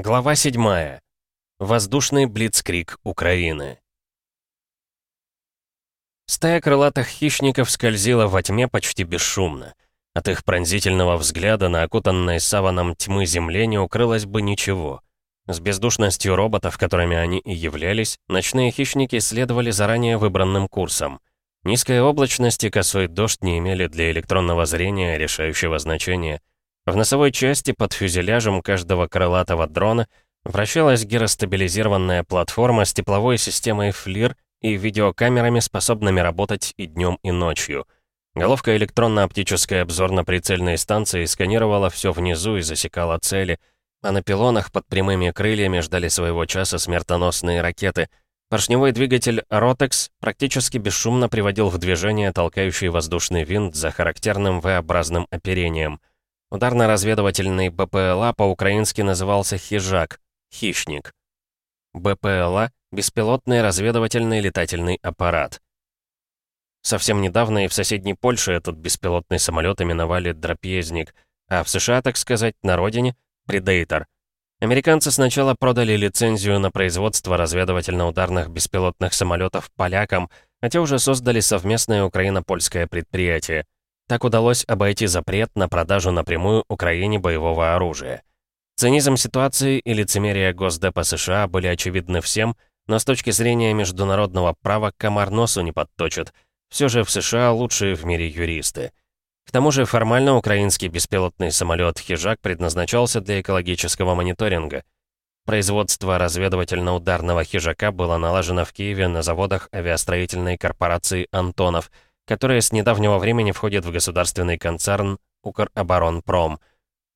Глава 7. Воздушный блицкрик Украины. Стая крылатых хищников скользила во тьме почти бесшумно. От их пронзительного взгляда на окутанной саваном тьмы земле не укрылось бы ничего. С бездушностью роботов, которыми они и являлись, ночные хищники следовали заранее выбранным курсом. Низкая облачность и косой дождь не имели для электронного зрения решающего значения — в носовой части под фюзеляжем каждого крылатого дрона вращалась гиростабилизированная платформа с тепловой системой FLIR и видеокамерами, способными работать и днем, и ночью. Головка электронно-оптической обзорно-прицельной станции сканировала все внизу и засекала цели, а на пилонах под прямыми крыльями ждали своего часа смертоносные ракеты. Поршневой двигатель «Ротекс» практически бесшумно приводил в движение толкающий воздушный винт за характерным V-образным оперением. Ударно-разведывательный БПЛА по-украински назывался «Хижак» — «Хищник». БПЛА — беспилотный разведывательный летательный аппарат. Совсем недавно и в соседней Польше этот беспилотный самолет именовали «Драпезник», а в США, так сказать, на родине — «Предейтор». Американцы сначала продали лицензию на производство разведывательно-ударных беспилотных самолетов полякам, а те уже создали совместное украино-польское предприятие — так удалось обойти запрет на продажу напрямую Украине боевого оружия. Цинизм ситуации и лицемерие Госдепа США были очевидны всем, но с точки зрения международного права комар носу не подточит. Все же в США лучшие в мире юристы. К тому же формально украинский беспилотный самолет «Хижак» предназначался для экологического мониторинга. Производство разведывательно-ударного «Хижака» было налажено в Киеве на заводах авиастроительной корпорации «Антонов», которая с недавнего времени входит в государственный концерн «Укроборонпром».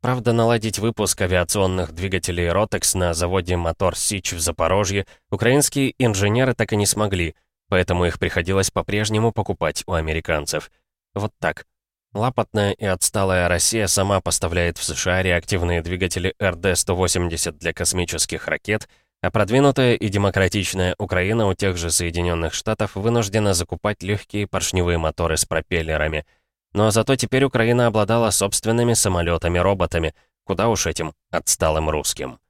Правда, наладить выпуск авиационных двигателей «Ротекс» на заводе «Мотор Сич» в Запорожье украинские инженеры так и не смогли, поэтому их приходилось по-прежнему покупать у американцев. Вот так. Лапотная и отсталая Россия сама поставляет в США реактивные двигатели РД-180 для космических ракет — а продвинутая и демократичная Украина у тех же Соединенных Штатов вынуждена закупать легкие поршневые моторы с пропеллерами. Но зато теперь Украина обладала собственными самолетами-роботами, куда уж этим отсталым русским.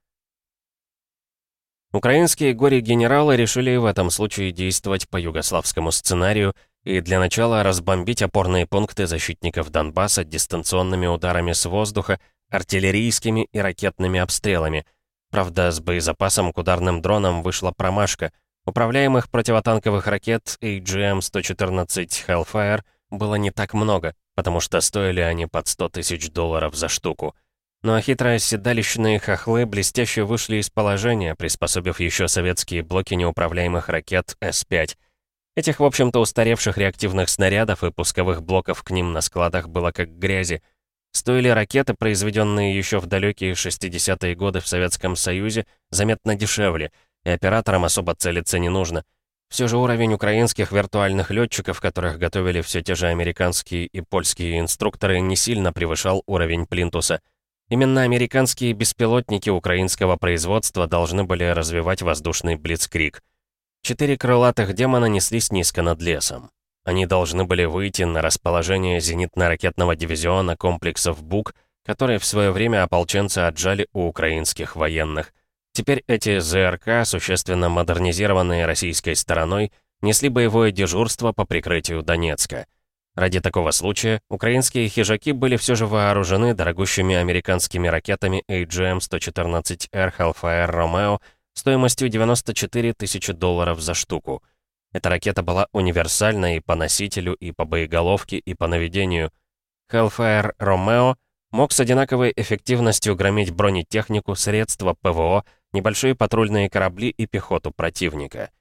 Украинские горе-генералы решили в этом случае действовать по югославскому сценарию и для начала разбомбить опорные пункты защитников Донбасса дистанционными ударами с воздуха, артиллерийскими и ракетными обстрелами – Правда, с боезапасом к ударным дронам вышла промашка. Управляемых противотанковых ракет AGM-114 Hellfire было не так много, потому что стоили они под 100 тысяч долларов за штуку. Ну а хитрые седалищные хохлы блестяще вышли из положения, приспособив еще советские блоки неуправляемых ракет С-5. Этих, в общем-то, устаревших реактивных снарядов и пусковых блоков к ним на складах было как грязи — Стоили ракеты, произведенные еще в далекие 60-е годы в Советском Союзе, заметно дешевле, и операторам особо целиться не нужно. Все же уровень украинских виртуальных летчиков, которых готовили все те же американские и польские инструкторы, не сильно превышал уровень Плинтуса. Именно американские беспилотники украинского производства должны были развивать воздушный блицкрик. Четыре крылатых демона неслись низко над лесом. Они должны были выйти на расположение зенитно-ракетного дивизиона комплексов БУК, которые в свое время ополченцы отжали у украинских военных. Теперь эти ЗРК, существенно модернизированные российской стороной, несли боевое дежурство по прикрытию Донецка. Ради такого случая украинские хижаки были все же вооружены дорогущими американскими ракетами AGM-114R Hellfire Romeo стоимостью 94 тысячи долларов за штуку – эта ракета была универсальна и по носителю, и по боеголовке, и по наведению. Hellfire Romeo мог с одинаковой эффективностью громить бронетехнику, средства ПВО, небольшие патрульные корабли и пехоту противника.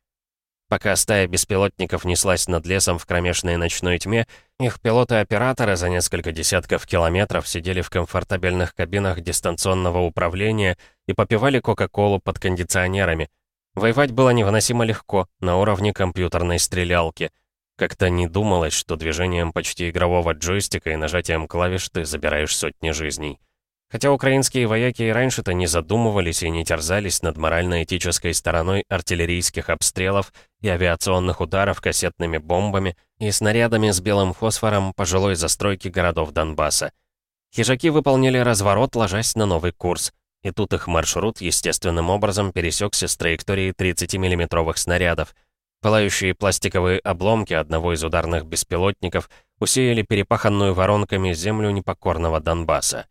Пока стая беспилотников неслась над лесом в кромешной ночной тьме, их пилоты-операторы за несколько десятков километров сидели в комфортабельных кабинах дистанционного управления и попивали Кока-Колу под кондиционерами — Воевать было невыносимо легко, на уровне компьютерной стрелялки. Как-то не думалось, что движением почти игрового джойстика и нажатием клавиш ты забираешь сотни жизней. Хотя украинские вояки и раньше-то не задумывались и не терзались над морально-этической стороной артиллерийских обстрелов и авиационных ударов кассетными бомбами и снарядами с белым фосфором по жилой застройке городов Донбасса. Хижаки выполнили разворот, ложась на новый курс. И тут их маршрут естественным образом пересекся с траекторией 30 миллиметровых снарядов. Пылающие пластиковые обломки одного из ударных беспилотников усеяли перепаханную воронками землю непокорного Донбасса.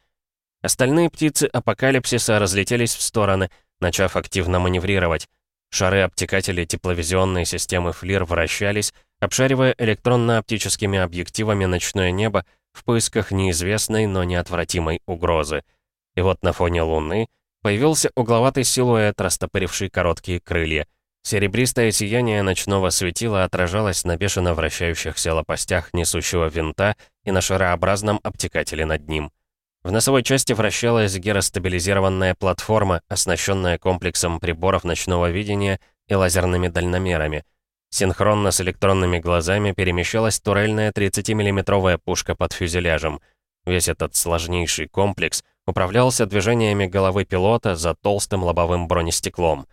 Остальные птицы апокалипсиса разлетелись в стороны, начав активно маневрировать. Шары обтекателей тепловизионной системы «Флир» вращались, обшаривая электронно-оптическими объективами ночное небо в поисках неизвестной, но неотвратимой угрозы. И вот на фоне Луны появился угловатый силуэт, растопыривший короткие крылья. Серебристое сияние ночного светила отражалось на бешено вращающихся лопастях несущего винта и на шарообразном обтекателе над ним. В носовой части вращалась геростабилизированная платформа, оснащенная комплексом приборов ночного видения и лазерными дальномерами. Синхронно с электронными глазами перемещалась турельная 30-миллиметровая пушка под фюзеляжем. Весь этот сложнейший комплекс управлялся движениями головы пилота за толстым лобовым бронестеклом.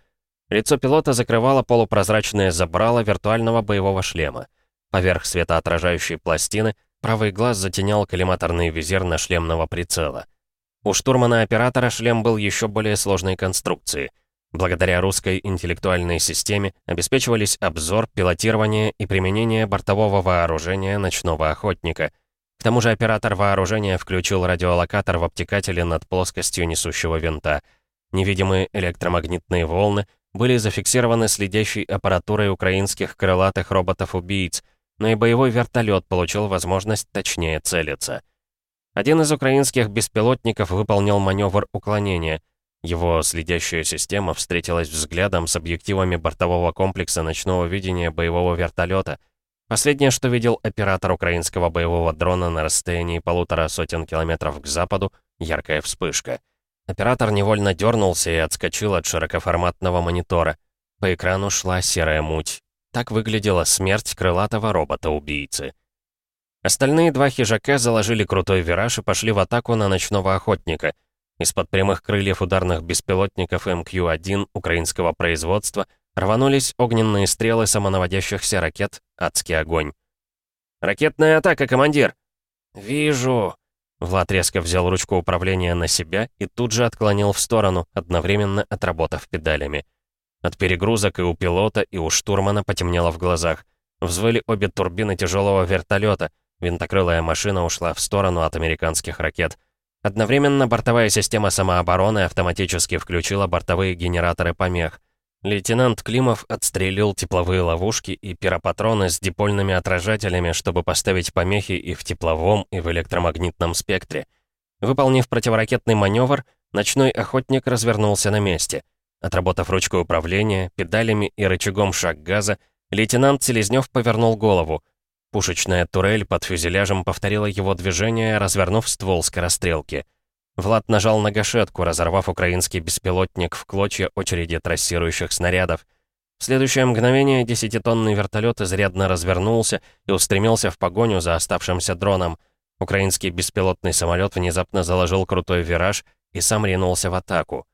Лицо пилота закрывало полупрозрачное забрало виртуального боевого шлема. Поверх светоотражающей пластины — Правый глаз затенял коллиматорный визир на шлемного прицела. У штурмана-оператора шлем был еще более сложной конструкции. Благодаря русской интеллектуальной системе обеспечивались обзор, пилотирование и применение бортового вооружения ночного охотника. К тому же оператор вооружения включил радиолокатор в обтекателе над плоскостью несущего винта. Невидимые электромагнитные волны были зафиксированы следящей аппаратурой украинских крылатых роботов-убийц — но и боевой вертолет получил возможность точнее целиться. Один из украинских беспилотников выполнил маневр уклонения. Его следящая система встретилась взглядом с объективами бортового комплекса ночного видения боевого вертолета. Последнее, что видел оператор украинского боевого дрона на расстоянии полутора сотен километров к западу, яркая вспышка. Оператор невольно дернулся и отскочил от широкоформатного монитора. По экрану шла серая муть. Так выглядела смерть крылатого робота-убийцы. Остальные два хижака заложили крутой вираж и пошли в атаку на ночного охотника. Из-под прямых крыльев ударных беспилотников МК-1 украинского производства рванулись огненные стрелы самонаводящихся ракет «Адский огонь». «Ракетная атака, командир!» «Вижу!» Влад резко взял ручку управления на себя и тут же отклонил в сторону, одновременно отработав педалями. От перегрузок и у пилота, и у штурмана потемнело в глазах. Взвыли обе турбины тяжелого вертолета. Винтокрылая машина ушла в сторону от американских ракет. Одновременно бортовая система самообороны автоматически включила бортовые генераторы помех. Лейтенант Климов отстрелил тепловые ловушки и пиропатроны с дипольными отражателями, чтобы поставить помехи и в тепловом, и в электромагнитном спектре. Выполнив противоракетный маневр, ночной охотник развернулся на месте — Отработав ручкой управления, педалями и рычагом шаг газа, лейтенант Селезнёв повернул голову. Пушечная турель под фюзеляжем повторила его движение, развернув ствол скорострелки. Влад нажал на гашетку, разорвав украинский беспилотник в клочья очереди трассирующих снарядов. В следующее мгновение десятитонный вертолет изрядно развернулся и устремился в погоню за оставшимся дроном. Украинский беспилотный самолет внезапно заложил крутой вираж и сам ринулся в атаку.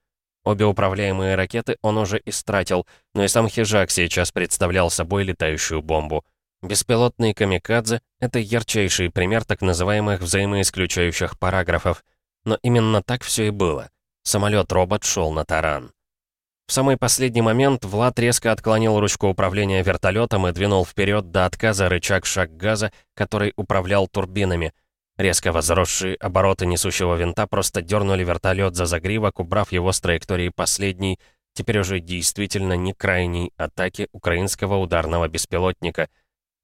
Обе управляемые ракеты он уже истратил, но и сам хижак сейчас представлял собой летающую бомбу. Беспилотный камикадзе — это ярчайший пример так называемых взаимоисключающих параграфов. Но именно так все и было. Самолет-робот шел на таран. В самый последний момент Влад резко отклонил ручку управления вертолетом и двинул вперед до отказа рычаг шаг газа, который управлял турбинами — Резко возросшие обороты несущего винта просто дернули вертолет за загривок, убрав его с траектории последней, теперь уже действительно не крайней атаки украинского ударного беспилотника.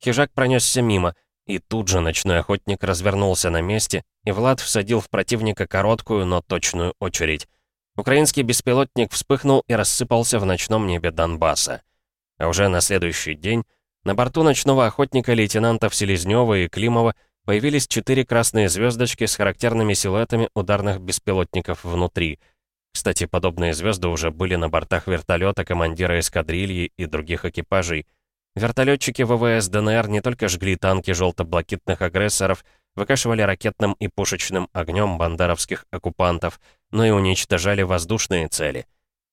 Хижак пронесся мимо, и тут же ночной охотник развернулся на месте, и Влад всадил в противника короткую, но точную очередь. Украинский беспилотник вспыхнул и рассыпался в ночном небе Донбасса. А уже на следующий день на борту ночного охотника лейтенантов Селезнёва и Климова появились четыре красные звездочки с характерными силуэтами ударных беспилотников внутри. Кстати, подобные звезды уже были на бортах вертолета командира эскадрильи и других экипажей. Вертолетчики ВВС ДНР не только жгли танки желто-блакитных агрессоров, выкашивали ракетным и пушечным огнем бандеровских оккупантов, но и уничтожали воздушные цели.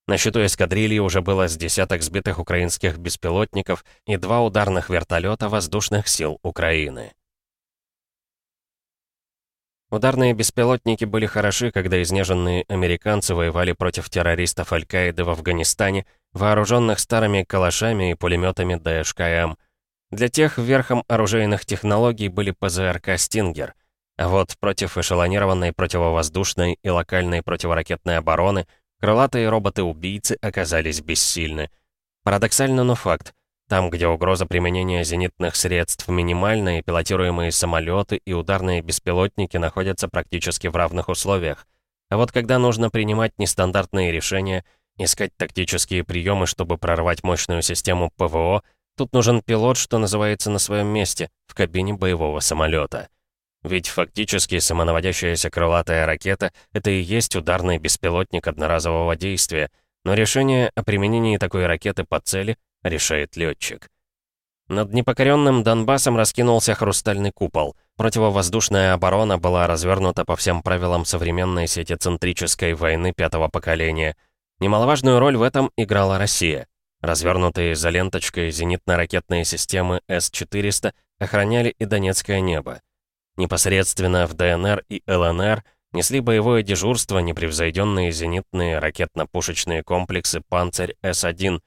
На счету эскадрильи уже было с десяток сбитых украинских беспилотников и два ударных вертолета воздушных сил Украины. Ударные беспилотники были хороши, когда изнеженные американцы воевали против террористов Аль-Каиды в Афганистане, вооруженных старыми калашами и пулеметами ДШКМ. Для тех верхом оружейных технологий были ПЗРК «Стингер». А вот против эшелонированной противовоздушной и локальной противоракетной обороны крылатые роботы-убийцы оказались бессильны. Парадоксально, но факт. Там, где угроза применения зенитных средств минимальна, и пилотируемые самолеты и ударные беспилотники находятся практически в равных условиях. А вот когда нужно принимать нестандартные решения, искать тактические приемы, чтобы прорвать мощную систему ПВО, тут нужен пилот, что называется, на своем месте, в кабине боевого самолета. Ведь фактически самонаводящаяся крылатая ракета — это и есть ударный беспилотник одноразового действия, но решение о применении такой ракеты по цели решает летчик. Над непокоренным Донбассом раскинулся хрустальный купол. Противовоздушная оборона была развернута по всем правилам современной сетицентрической войны пятого поколения. Немаловажную роль в этом играла Россия. Развернутые за ленточкой зенитно-ракетные системы С-400 охраняли и Донецкое небо. Непосредственно в ДНР и ЛНР несли боевое дежурство непревзойденные зенитные ракетно-пушечные комплексы «Панцирь С-1»,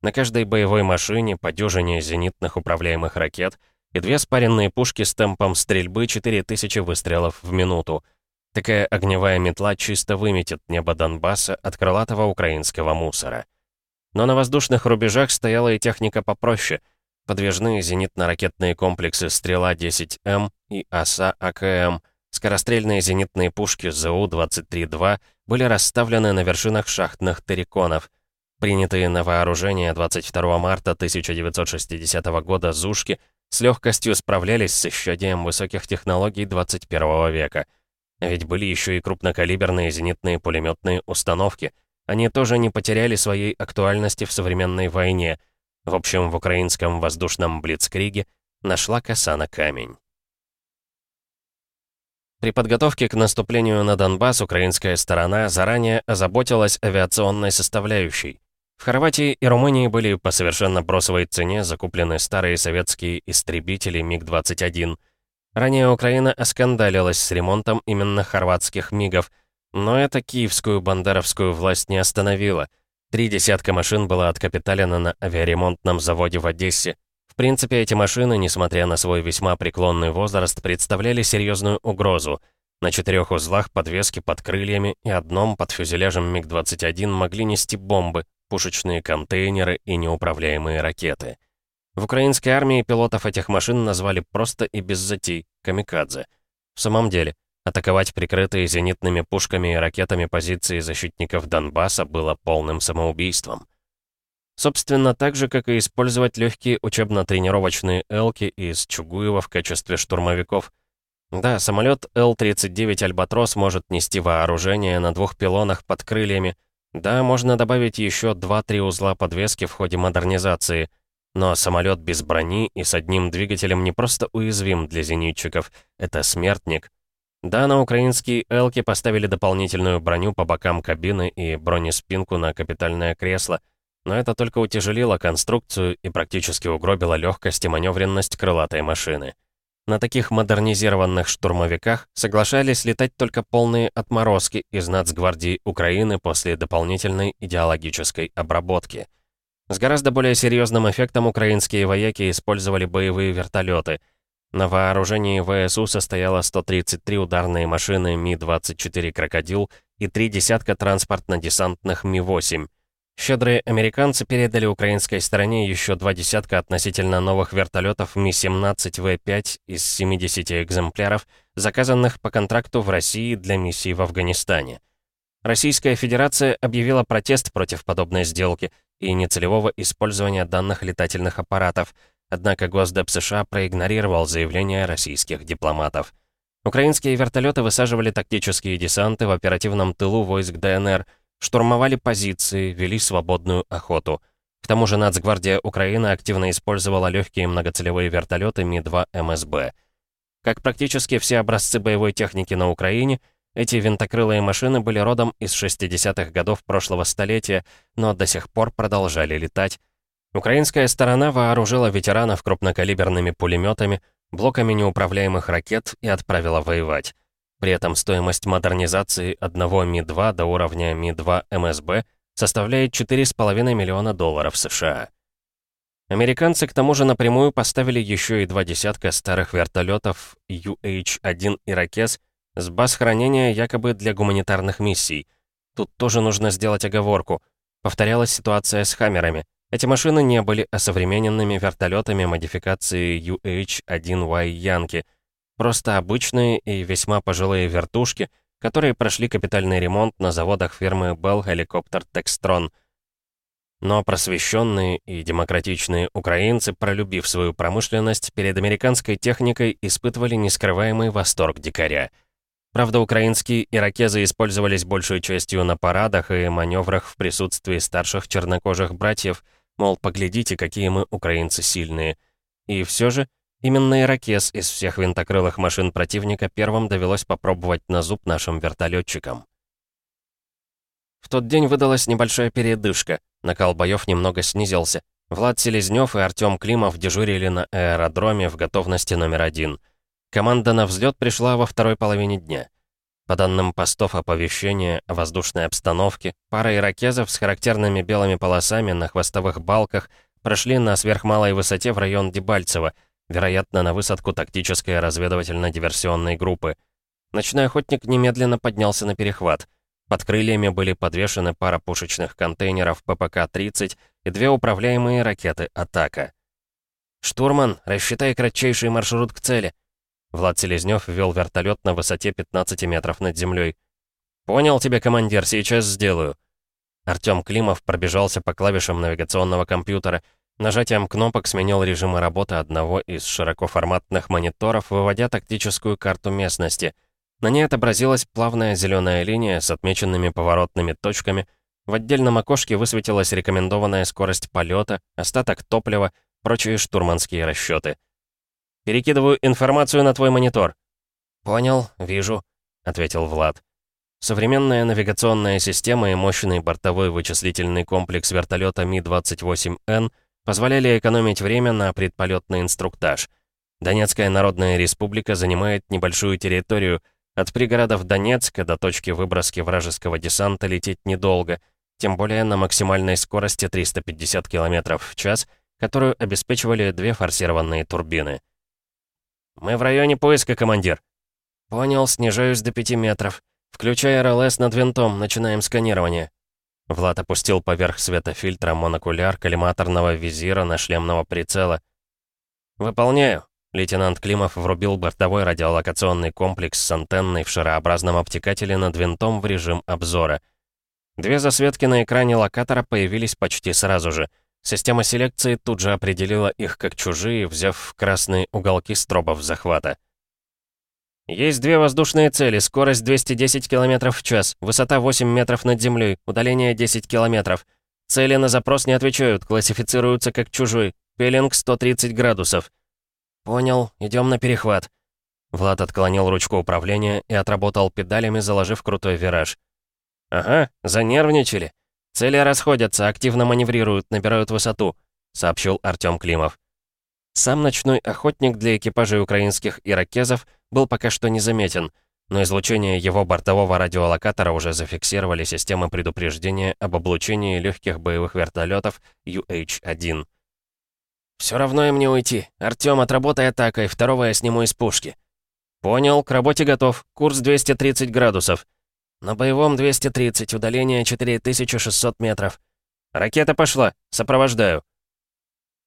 на каждой боевой машине по дюжине зенитных управляемых ракет и две спаренные пушки с темпом стрельбы 4000 выстрелов в минуту. Такая огневая метла чисто выметит небо Донбасса от крылатого украинского мусора. Но на воздушных рубежах стояла и техника попроще. Подвижные зенитно-ракетные комплексы «Стрела-10М» и «Оса-АКМ», скорострельные зенитные пушки ЗУ-23-2 были расставлены на вершинах шахтных терриконов — Принятые на вооружение 22 марта 1960 года «Зушки» с легкостью справлялись с исчадием высоких технологий 21 века. Ведь были еще и крупнокалиберные зенитные пулеметные установки. Они тоже не потеряли своей актуальности в современной войне. В общем, в украинском воздушном блицкриге нашла коса на камень. При подготовке к наступлению на Донбасс украинская сторона заранее озаботилась авиационной составляющей. В Хорватии и Румынии были по совершенно бросовой цене закуплены старые советские истребители МиГ-21. Ранее Украина оскандалилась с ремонтом именно хорватских МиГов, но это киевскую бандеровскую власть не остановило. Три десятка машин было откапиталено на авиаремонтном заводе в Одессе. В принципе, эти машины, несмотря на свой весьма преклонный возраст, представляли серьезную угрозу. На четырех узлах подвески под крыльями и одном под фюзеляжем МиГ-21 могли нести бомбы, пушечные контейнеры и неуправляемые ракеты. В украинской армии пилотов этих машин назвали просто и без затей — камикадзе. В самом деле, атаковать прикрытые зенитными пушками и ракетами позиции защитников Донбасса было полным самоубийством. Собственно, так же, как и использовать легкие учебно-тренировочные «Элки» из Чугуева в качестве штурмовиков. Да, самолет Л-39 «Альбатрос» может нести вооружение на двух пилонах под крыльями — да, можно добавить еще 2-3 узла подвески в ходе модернизации. Но самолет без брони и с одним двигателем не просто уязвим для зенитчиков, это смертник. Да, на украинские «Элки» поставили дополнительную броню по бокам кабины и бронеспинку на капитальное кресло, но это только утяжелило конструкцию и практически угробило легкость и маневренность крылатой машины. На таких модернизированных штурмовиках соглашались летать только полные отморозки из нацгвардии Украины после дополнительной идеологической обработки. С гораздо более серьезным эффектом украинские вояки использовали боевые вертолеты. На вооружении ВСУ состояло 133 ударные машины Ми-24 «Крокодил» и три десятка транспортно-десантных Ми-8. Щедрые американцы передали украинской стороне еще два десятка относительно новых вертолетов Ми-17В5 из 70 экземпляров, заказанных по контракту в России для миссии в Афганистане. Российская Федерация объявила протест против подобной сделки и нецелевого использования данных летательных аппаратов, однако Госдеп США проигнорировал заявления российских дипломатов. Украинские вертолеты высаживали тактические десанты в оперативном тылу войск ДНР – штурмовали позиции, вели свободную охоту. К тому же Нацгвардия Украины активно использовала легкие многоцелевые вертолеты Ми-2 МСБ. Как практически все образцы боевой техники на Украине, эти винтокрылые машины были родом из 60-х годов прошлого столетия, но до сих пор продолжали летать. Украинская сторона вооружила ветеранов крупнокалиберными пулеметами, блоками неуправляемых ракет и отправила воевать. При этом стоимость модернизации одного Ми-2 до уровня Ми-2 МСБ составляет 4,5 миллиона долларов США. Американцы к тому же напрямую поставили еще и два десятка старых вертолетов UH-1 «Иракез» с баз хранения якобы для гуманитарных миссий. Тут тоже нужно сделать оговорку. Повторялась ситуация с «Хаммерами». Эти машины не были осовремененными вертолетами модификации UH-1Y «Янки», просто обычные и весьма пожилые вертушки, которые прошли капитальный ремонт на заводах фирмы Bell Helicopter Textron – но просвещенные и демократичные украинцы, пролюбив свою промышленность, перед американской техникой испытывали нескрываемый восторг дикаря. Правда, украинские иракезы использовались большей частью на парадах и маневрах в присутствии старших чернокожих братьев, мол, поглядите, какие мы украинцы сильные. И все же, именно иракез из всех винтокрылых машин противника первым довелось попробовать на зуб нашим вертолетчикам. В тот день выдалась небольшая передышка, накал боев немного снизился. Влад Селезнёв и Артём Климов дежурили на аэродроме в готовности номер один. Команда на взлет пришла во второй половине дня. По данным постов оповещения о воздушной обстановке, пара иракезов с характерными белыми полосами на хвостовых балках прошли на сверхмалой высоте в район Дебальцево, вероятно, на высадку тактической разведывательно-диверсионной группы. Ночной охотник немедленно поднялся на перехват — под крыльями были подвешены пара пушечных контейнеров ППК-30 и две управляемые ракеты «Атака». «Штурман, рассчитай кратчайший маршрут к цели». Влад Селезнёв вел вертолет на высоте 15 метров над землей. «Понял тебя, командир, сейчас сделаю». Артём Климов пробежался по клавишам навигационного компьютера. Нажатием кнопок сменил режимы работы одного из широкоформатных мониторов, выводя тактическую карту местности — на ней отобразилась плавная зеленая линия с отмеченными поворотными точками. В отдельном окошке высветилась рекомендованная скорость полета, остаток топлива, прочие штурманские расчеты. «Перекидываю информацию на твой монитор». «Понял, вижу», — ответил Влад. Современная навигационная система и мощный бортовой вычислительный комплекс вертолета Ми-28Н позволяли экономить время на предполетный инструктаж. Донецкая Народная Республика занимает небольшую территорию — от пригородов Донецка до точки выброски вражеского десанта лететь недолго, тем более на максимальной скорости 350 км в час, которую обеспечивали две форсированные турбины. «Мы в районе поиска, командир». «Понял, снижаюсь до 5 метров. Включай РЛС над винтом, начинаем сканирование». Влад опустил поверх светофильтра монокуляр коллиматорного визира на шлемного прицела. «Выполняю», Лейтенант Климов врубил бортовой радиолокационный комплекс с антенной в шарообразном обтекателе над винтом в режим обзора. Две засветки на экране локатора появились почти сразу же. Система селекции тут же определила их как чужие, взяв красные уголки стробов захвата. Есть две воздушные цели, скорость 210 км в час, высота 8 метров над землей, удаление 10 км. Цели на запрос не отвечают, классифицируются как чужой. Пелинг 130 градусов. «Понял, идем на перехват». Влад отклонил ручку управления и отработал педалями, заложив крутой вираж. «Ага, занервничали. Цели расходятся, активно маневрируют, набирают высоту», — сообщил Артём Климов. Сам ночной охотник для экипажей украинских иракезов был пока что незаметен, но излучение его бортового радиолокатора уже зафиксировали системы предупреждения об облучении легких боевых вертолетов UH-1. «Все равно им не уйти. Артём, отработай атакой, второго я сниму из пушки». «Понял, к работе готов. Курс 230 градусов». «На боевом 230, удаление 4600 метров». «Ракета пошла. Сопровождаю».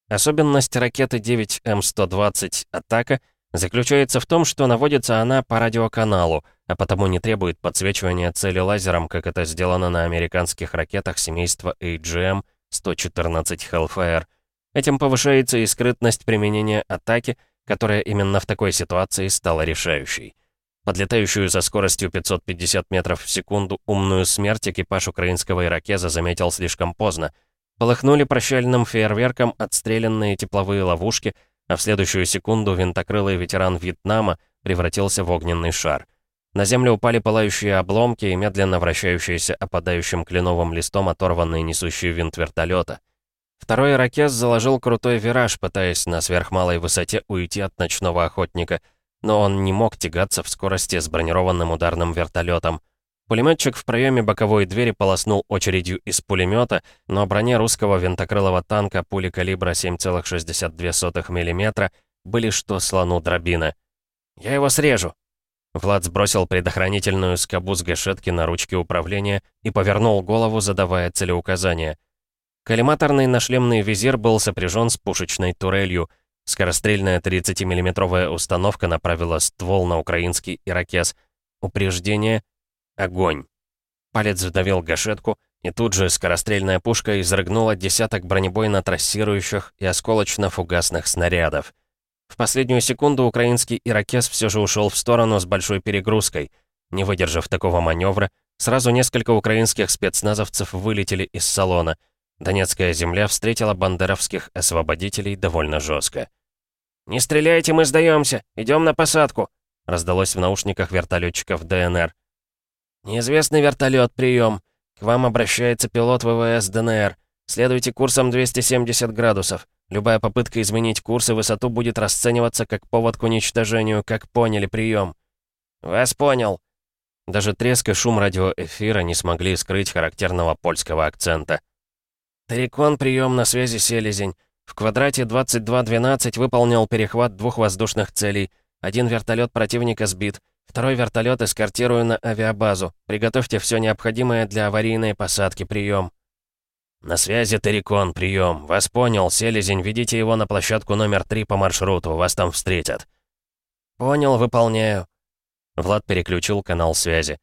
Особенность ракеты 9М120 «Атака» заключается в том, что наводится она по радиоканалу, а потому не требует подсвечивания цели лазером, как это сделано на американских ракетах семейства AGM-114 Hellfire — Этим повышается и скрытность применения атаки, которая именно в такой ситуации стала решающей. Подлетающую со скоростью 550 метров в секунду умную смерть экипаж украинского иракеза заметил слишком поздно. Полыхнули прощальным фейерверком отстрелянные тепловые ловушки, а в следующую секунду винтокрылый ветеран Вьетнама превратился в огненный шар. На землю упали пылающие обломки и медленно вращающиеся опадающим кленовым листом оторванный несущий винт вертолета — Второй ракет заложил крутой вираж, пытаясь на сверхмалой высоте уйти от ночного охотника. Но он не мог тягаться в скорости с бронированным ударным вертолетом. Пулеметчик в проеме боковой двери полоснул очередью из пулемета, но броне русского винтокрылого танка пули калибра 7,62 мм были что слону дробина. «Я его срежу!» Влад сбросил предохранительную скобу с гашетки на ручке управления и повернул голову, задавая целеуказание. Коллиматорный нашлемный визир был сопряжен с пушечной турелью. Скорострельная 30 миллиметровая установка направила ствол на украинский ирокез. Упреждение — огонь. Палец вдавил гашетку, и тут же скорострельная пушка изрыгнула десяток бронебойно-трассирующих и осколочно-фугасных снарядов. В последнюю секунду украинский ирокез все же ушел в сторону с большой перегрузкой. Не выдержав такого маневра, сразу несколько украинских спецназовцев вылетели из салона. Донецкая земля встретила бандеровских освободителей довольно жестко. «Не стреляйте, мы сдаемся! Идем на посадку!» раздалось в наушниках вертолетчиков ДНР. «Неизвестный вертолет, прием. К вам обращается пилот ВВС ДНР. Следуйте курсом 270 градусов. Любая попытка изменить курс и высоту будет расцениваться как повод к уничтожению, как поняли прием. «Вас понял». Даже треск и шум радиоэфира не смогли скрыть характерного польского акцента. «Тарикон, прием на связи Селезень. В квадрате 2212 выполнил перехват двух воздушных целей. Один вертолет противника сбит. Второй вертолет эскортирую на авиабазу. Приготовьте все необходимое для аварийной посадки. Прием. «На связи, Террикон, прием. Вас понял, Селезень, ведите его на площадку номер три по маршруту, вас там встретят». «Понял, выполняю». Влад переключил канал связи.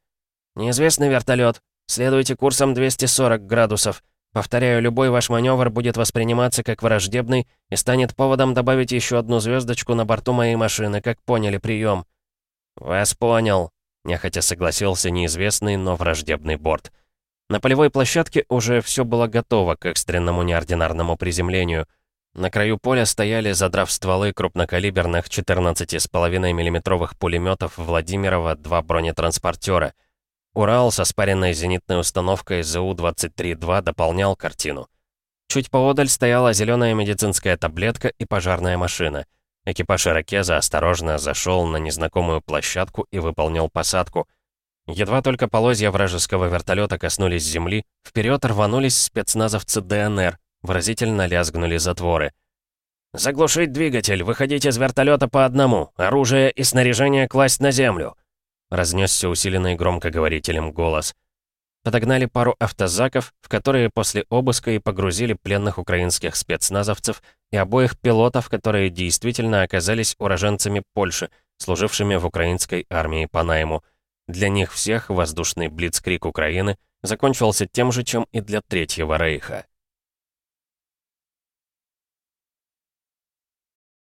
«Неизвестный вертолет. Следуйте курсом 240 градусов. Повторяю, любой ваш маневр будет восприниматься как враждебный и станет поводом добавить еще одну звездочку на борту моей машины, как поняли, прием». «Вас понял», — нехотя согласился неизвестный, но враждебный борт. На полевой площадке уже все было готово к экстренному неординарному приземлению. На краю поля стояли, задрав стволы крупнокалиберных 14,5 миллиметровых пулеметов Владимирова два бронетранспортера. Урал со спаренной зенитной установкой ЗУ-23-2 дополнял картину. Чуть поодаль стояла зеленая медицинская таблетка и пожарная машина. Экипаж «Иракеза» осторожно зашел на незнакомую площадку и выполнил посадку — Едва только полозья вражеского вертолета коснулись земли, вперед рванулись спецназовцы ДНР, выразительно лязгнули затворы. «Заглушить двигатель, выходить из вертолета по одному, оружие и снаряжение класть на землю!» Разнесся усиленный громкоговорителем голос. Подогнали пару автозаков, в которые после обыска и погрузили пленных украинских спецназовцев и обоих пилотов, которые действительно оказались уроженцами Польши, служившими в украинской армии по найму. Для них всех воздушный блицкрик Украины закончился тем же, чем и для Третьего Рейха.